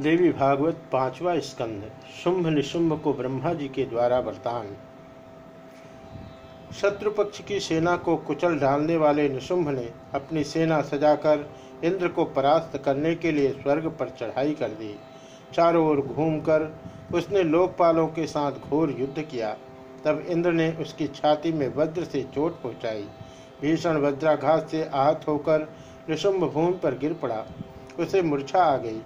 देवी भागवत पांचवा स्कंद शुंभ निशुंभ को ब्रह्मा जी के द्वारा वरदान। शत्रु पक्ष की सेना को कुचल डालने वाले निशुंभ ने अपनी सेना सजाकर इंद्र को परास्त करने के लिए स्वर्ग पर चढ़ाई कर दी। चारों ओर घूमकर उसने लोकपालों के साथ घोर युद्ध किया। तब इंद्र ने उसकी छाती में वज्र से चोट पहुंचाई। भीषण वज्राघात से आहत होकर निशुंभ भूमि पर गिर पड़ा। उसे मूर्छा आ गई।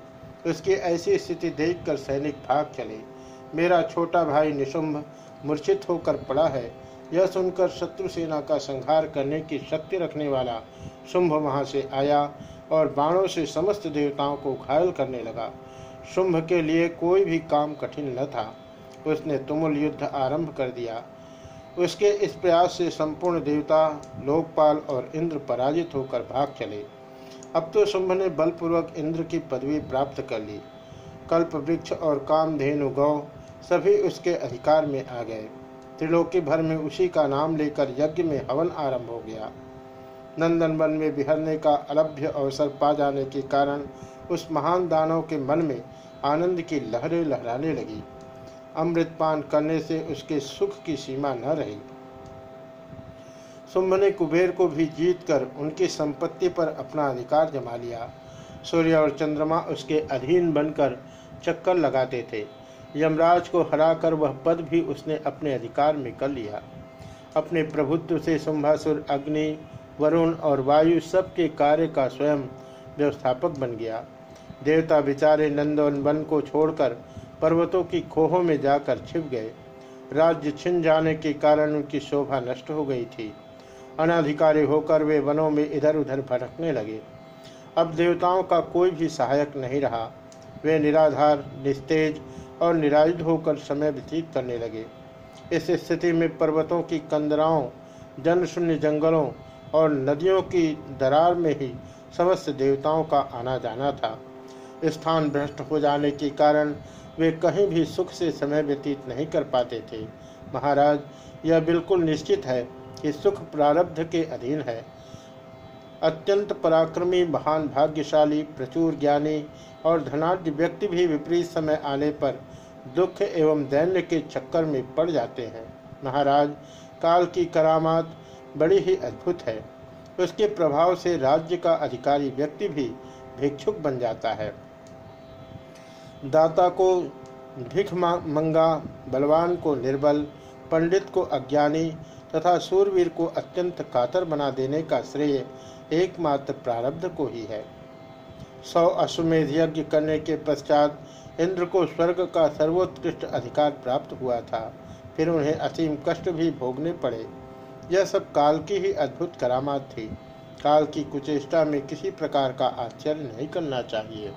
उसकी ऐसी स्थिति देखकर सैनिक भाग चले। मेरा छोटा भाई निशुंभ मूर्छित होकर पड़ा है। यह सुनकर शत्रु सेना का संहार करने की शक्ति रखने वाला शुंभ वहाँ से आया और बाणों से समस्त देवताओं को घायल करने लगा। शुंभ के लिए कोई भी काम कठिन न था। उसने तुमुल युद्ध आरंभ कर दिया। उसके इस प्रयास से संपूर्ण देवता, लोकपाल और इंद्र पराजित होकर भाग चले। अब तो शुंभ ने बलपूर्वक इंद्र की पदवी प्राप्त कर ली। कल्प वृक्ष और कामधेनु गौ सभी उसके अधिकार में आ गए। त्रिलोकी भर में उसी का नाम लेकर यज्ञ में हवन आरंभ हो गया। नंदन वन में बिहरने का अलभ्य अवसर पा जाने के कारण उस महान दानव के मन में आनंद की लहरें लहराने लगी। अमृतपान करने से उसके सुख की सीमा न रही। शुंभ ने कुबेर को भी जीतकर उनकी संपत्ति पर अपना अधिकार जमा लिया। सूर्य और चंद्रमा उसके अधीन बनकर चक्कर लगाते थे। यमराज को हराकर वह पद भी उसने अपने अधिकार में कर लिया। अपने प्रभुत्व से शुंभासुर, अग्नि, वरुण और वायु सबके कार्य का स्वयं व्यवस्थापक बन गया। देवता बिचारे नंदन वन को छोड़कर पर्वतों की खोहों में जाकर छिप गए। राज्य छिन जाने के कारण उनकी शोभा नष्ट हो गई थी। अनाधिकारी होकर वे वनों में इधर उधर भटकने लगे। अब देवताओं का कोई भी सहायक नहीं रहा। वे निराधार, निस्तेज और निरायुध होकर समय व्यतीत करने लगे। इस स्थिति में पर्वतों की कंदराओं, जनशून्य जंगलों और नदियों की दरार में ही समस्त देवताओं का आना जाना था। स्थान भ्रष्ट हो जाने के कारण वे कहीं भी सुख से समय व्यतीत नहीं कर पाते थे। महाराज, यह बिल्कुल निश्चित है कि सुख प्रारब्ध के अधीन है। अत्यंत पराक्रमी, महान, भाग्यशाली, प्रचुर ज्ञानी और धनाढ़ व्यक्ति भी विपरीत समय आने पर दुख एवं दैन्य के चक्कर में पड़ जाते हैं। महाराज, काल की करामात बड़ी ही अद्भुत है। उसके प्रभाव से राज्य का अधिकारी व्यक्ति भी भिक्षुक बन जाता है। दाता को भिख मंगा, बलवान को निर्बल, पंडित को अज्ञानी तथा सूरवीर को अत्यंत कातर बना देने का श्रेय एकमात्र प्रारब्ध को ही है। सौ अश्वमेध यज्ञ करने के पश्चात इंद्र को स्वर्ग का सर्वोत्कृष्ट अधिकार प्राप्त हुआ था। फिर उन्हें असीम कष्ट भी भोगने पड़े। यह सब काल की ही अद्भुत करामात थी। काल की कुचेष्टा में किसी प्रकार का आश्चर्य नहीं करना चाहिए।